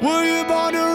Were you born to